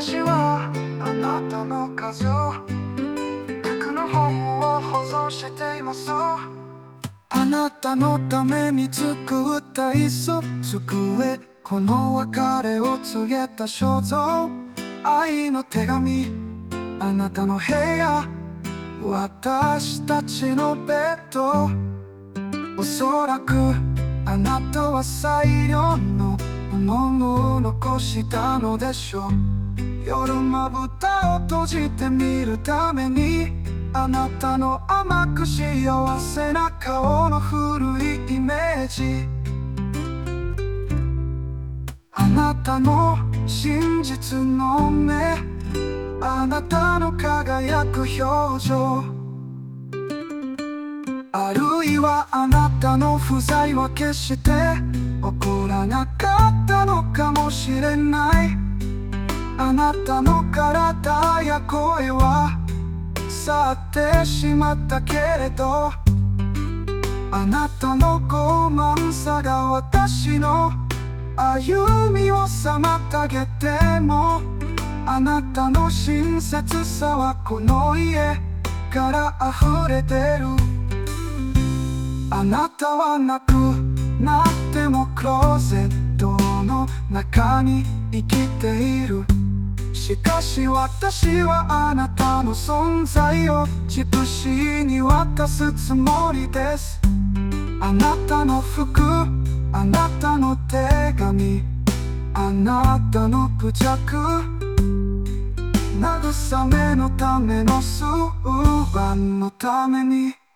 私はあなたの数僕の本を保存しています。あなたのために作った椅子机この別れを告げた肖像。愛の手紙。あなたの部屋。私たちのベッド。おそらく。あなたは最良のものを残したのでしょう。夜まぶたを閉じてみるためにあなたの甘く幸せな顔の古いイメージ。あなたの真実の目。あなたの輝く表情。あるいはあなたの不在は決して起こらなかったのかもしれない。あなたの体や声は去ってしまったけれどあなたの傲慢さが私の歩みを妨げてもあなたの親切さはこの家から溢れてる。あなたはなくなってもクローゼットの中に生きている。しかし私はあなたの存在を自しに渡すつもりです。あなたの服あなたの手紙あなたの愚着慰めのための数番のために。